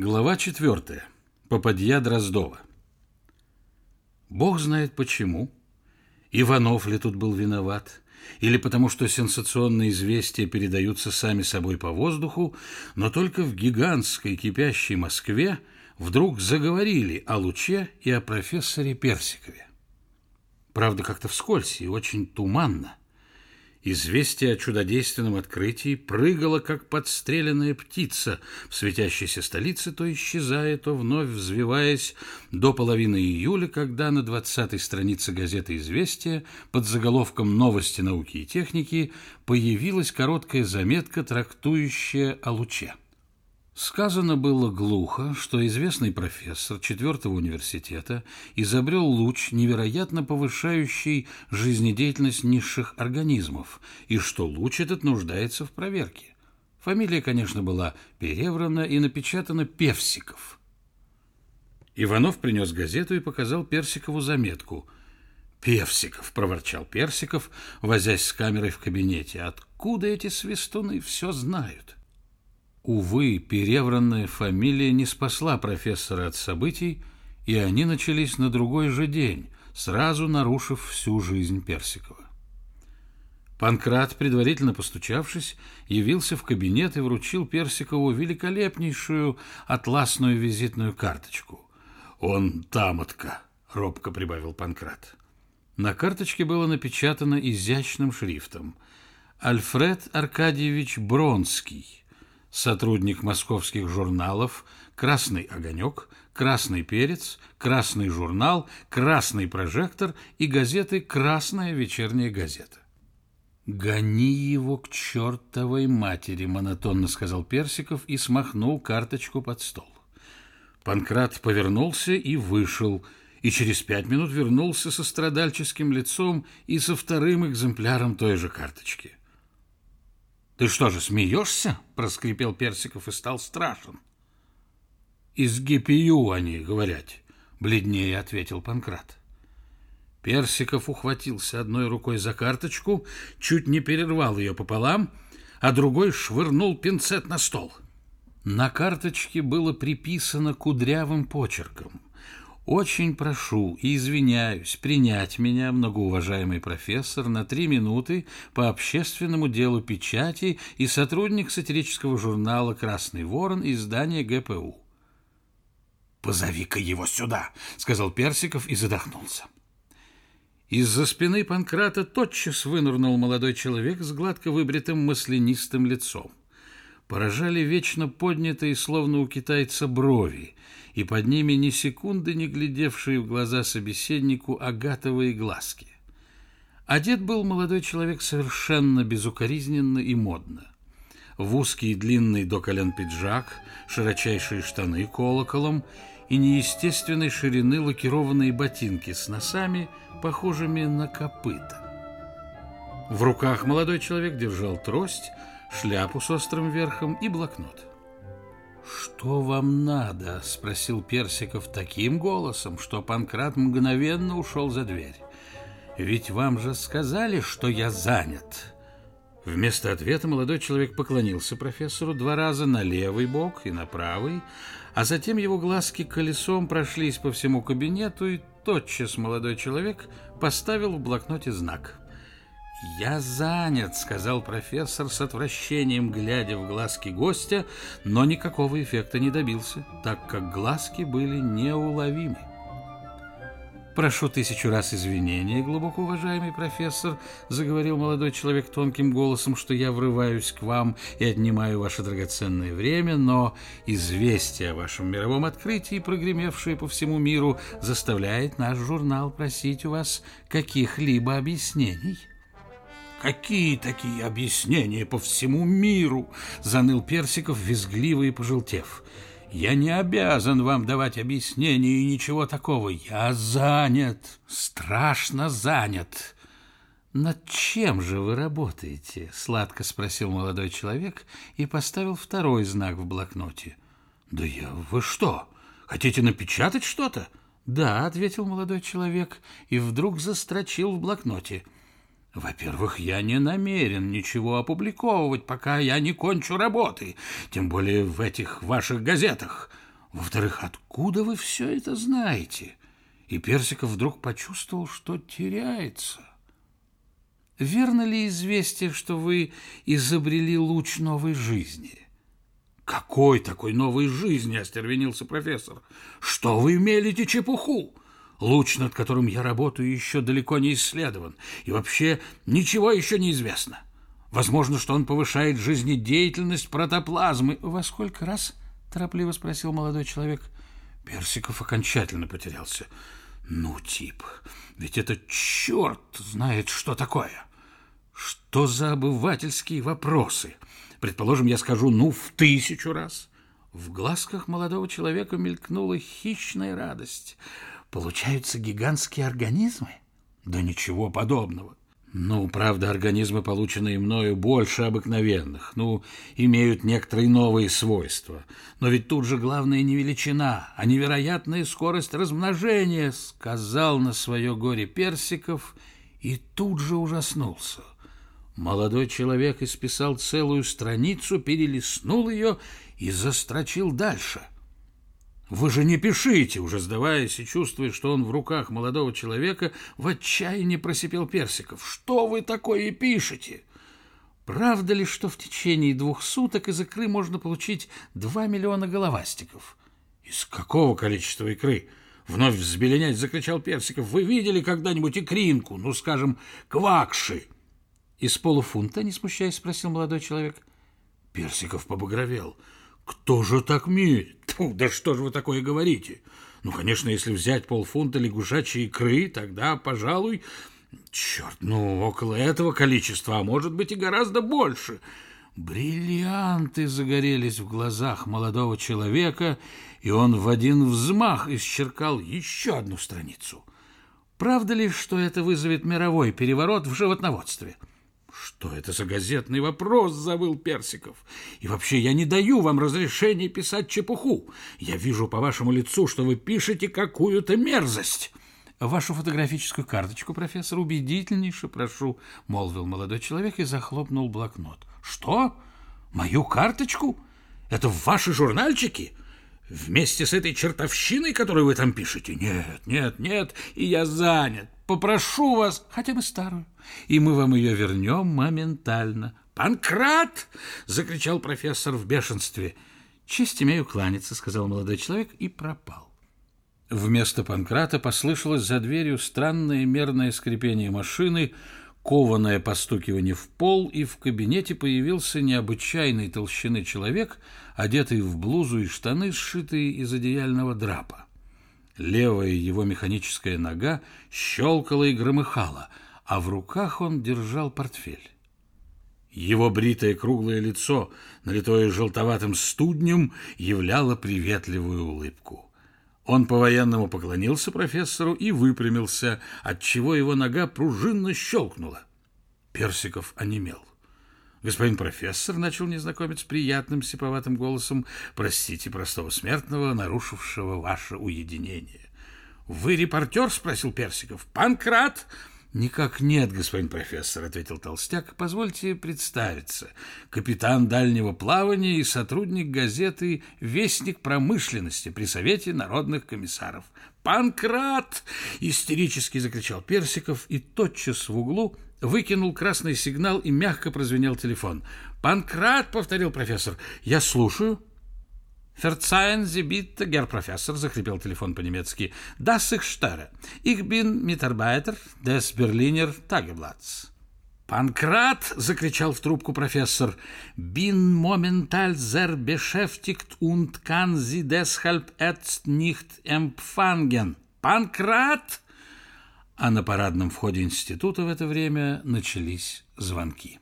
Глава четвертая. Попадья Дроздова. Бог знает почему. Иванов ли тут был виноват, или потому что сенсационные известия передаются сами собой по воздуху, но только в гигантской кипящей Москве вдруг заговорили о Луче и о профессоре Персикове. Правда, как-то вскользь и очень туманно. Известие о чудодейственном открытии прыгало, как подстреленная птица в светящейся столице, то исчезая, то вновь взвиваясь до половины июля, когда на двадцатой странице газеты «Известия» под заголовком «Новости науки и техники» появилась короткая заметка, трактующая о луче. Сказано было глухо, что известный профессор четвертого университета изобрел луч, невероятно повышающий жизнедеятельность низших организмов, и что луч этот нуждается в проверке. Фамилия, конечно, была переврана и напечатана Певсиков. Иванов принес газету и показал Персикову заметку. «Певсиков!» — проворчал Персиков, возясь с камерой в кабинете. «Откуда эти свистуны все знают?» Увы, перевранная фамилия не спасла профессора от событий, и они начались на другой же день, сразу нарушив всю жизнь Персикова. Панкрат, предварительно постучавшись, явился в кабинет и вручил Персикову великолепнейшую атласную визитную карточку. «Он тамотка», — робко прибавил Панкрат. На карточке было напечатано изящным шрифтом «Альфред Аркадьевич Бронский, сотрудник московских журналов «Красный огонек», «Красный перец», «Красный журнал», «Красный прожектор» и газеты «Красная вечерняя газета». «Гони его к чертовой матери», — монотонно сказал Персиков и смахнул карточку под стол. Панкрат повернулся и вышел, и через пять минут вернулся со страдальческим лицом и со вторым экземпляром той же карточки. «Ты что же, смеешься?» — проскрипел Персиков и стал страшен. «Из ГПЮ они, говорят», — бледнее ответил Панкрат. Персиков ухватился одной рукой за карточку, чуть не перервал ее пополам, а другой швырнул пинцет на стол. На карточке было приписано кудрявым почерком — очень прошу и извиняюсь принять меня, многоуважаемый профессор, на три минуты по общественному делу печати и сотрудник сатирического журнала «Красный ворон» издания ГПУ. «Позови-ка его сюда», — сказал Персиков и задохнулся. Из-за спины Панкрата тотчас вынырнул молодой человек с гладко выбритым маслянистым лицом. Поражали вечно поднятые, словно у китайца, брови, и под ними ни секунды не глядевшие в глаза собеседнику агатовые глазки. Одет был молодой человек совершенно безукоризненно и модно. В узкий длинный до колен пиджак, широчайшие штаны колоколом и неестественной ширины лакированные ботинки с носами, похожими на копыта. В руках молодой человек держал трость, шляпу с острым верхом и блокнот. «Что вам надо?» — спросил Персиков таким голосом, что Панкрат мгновенно ушел за дверь. «Ведь вам же сказали, что я занят». Вместо ответа молодой человек поклонился профессору два раза на левый бок и на правый, а затем его глазки колесом прошлись по всему кабинету, и тотчас молодой человек поставил в блокноте знак — «Я занят», — сказал профессор с отвращением, глядя в глазки гостя, но никакого эффекта не добился, так как глазки были неуловимы. «Прошу тысячу раз извинения, глубоко уважаемый профессор», — заговорил молодой человек тонким голосом, «что я врываюсь к вам и отнимаю ваше драгоценное время, но известие о вашем мировом открытии, прогремевшее по всему миру, заставляет наш журнал просить у вас каких-либо объяснений». «Какие такие объяснения по всему миру?» — заныл Персиков, визгливо и пожелтев. «Я не обязан вам давать объяснения и ничего такого. Я занят, страшно занят». «Над чем же вы работаете?» — сладко спросил молодой человек и поставил второй знак в блокноте. «Да я... Вы что, хотите напечатать что-то?» «Да», — ответил молодой человек и вдруг застрочил в блокноте — во-первых, я не намерен ничего опубликовывать, пока я не кончу работы, тем более в этих ваших газетах. Во-вторых, откуда вы все это знаете? И Персиков вдруг почувствовал, что теряется. Верно ли известие, что вы изобрели луч новой жизни? Какой такой новой жизни, остервенился профессор? Что вы мелите чепуху? Луч, над которым я работаю, еще далеко не исследован, и вообще ничего еще не известно. Возможно, что он повышает жизнедеятельность протоплазмы. Во сколько раз? торопливо спросил молодой человек. Персиков окончательно потерялся. Ну, тип, ведь это черт знает, что такое. Что за обывательские вопросы? Предположим, я скажу «ну» в тысячу раз. В глазках молодого человека мелькнула хищная радость. Получаются гигантские организмы? Да ничего подобного. Ну, правда, организмы, полученные мною, больше обыкновенных, ну, имеют некоторые новые свойства. Но ведь тут же главное не величина, а невероятная скорость размножения, сказал на свое горе Персиков и тут же ужаснулся. Молодой человек исписал целую страницу, перелистнул ее и застрочил дальше — вы же не пишите, уже сдаваясь и чувствуя, что он в руках молодого человека, в отчаянии просипел Персиков. Что вы такое пишете? Правда ли, что в течение двух суток из икры можно получить два миллиона головастиков? Из какого количества икры? Вновь взбеленять закричал Персиков. Вы видели когда-нибудь икринку, ну, скажем, квакши? Из полуфунта, не смущаясь, спросил молодой человек. Персиков побагровел. Кто же так мерит? Фу, да что же вы такое говорите? Ну, конечно, если взять полфунта лягушачьей икры, тогда, пожалуй, черт, ну, около этого количества, а может быть и гораздо больше. Бриллианты загорелись в глазах молодого человека, и он в один взмах исчеркал еще одну страницу. Правда ли, что это вызовет мировой переворот в животноводстве? — что это за газетный вопрос, завыл Персиков. И вообще я не даю вам разрешения писать чепуху. Я вижу по вашему лицу, что вы пишете какую-то мерзость. Вашу фотографическую карточку, профессор, убедительнейше прошу, молвил молодой человек и захлопнул блокнот. Что? Мою карточку? Это ваши журнальчики? Вместе с этой чертовщиной, которую вы там пишете? Нет, нет, нет, и я занят. Попрошу вас хотя бы старую, и мы вам ее вернем моментально. «Панкрат!» — закричал профессор в бешенстве. «Честь имею кланяться», — сказал молодой человек и пропал. Вместо Панкрата послышалось за дверью странное мерное скрипение машины, кованое постукивание в пол, и в кабинете появился необычайной толщины человек, одетый в блузу и штаны, сшитые из одеяльного драпа. Левая его механическая нога щелкала и громыхала, а в руках он держал портфель. Его бритое круглое лицо, налитое желтоватым студнем, являло приветливую улыбку. Он по-военному поклонился профессору и выпрямился, отчего его нога пружинно щелкнула. Персиков онемел. Господин профессор начал незнакомец приятным сиповатым голосом, простите простого смертного, нарушившего ваше уединение. Вы репортер? спросил Персиков. Панкрат? «Никак нет, господин профессор», — ответил Толстяк. «Позвольте представиться. Капитан дальнего плавания и сотрудник газеты «Вестник промышленности» при Совете народных комиссаров». «Панкрат!» — истерически закричал Персиков, и тотчас в углу выкинул красный сигнал и мягко прозвенел телефон. «Панкрат!» — повторил профессор. «Я слушаю». «Verzeihen Sie bitte, Herr Professor», — захрипел телефон по-немецки, «das ich störe. Ich bin Mitarbeiter des Berliner Tageblatts». «Панкрат!» — закричал в трубку профессор. «Bin momental sehr beschäftigt und kann Sie deshalb jetzt nicht empfangen». «Панкрат!» А на парадном входе института в это время начались звонки.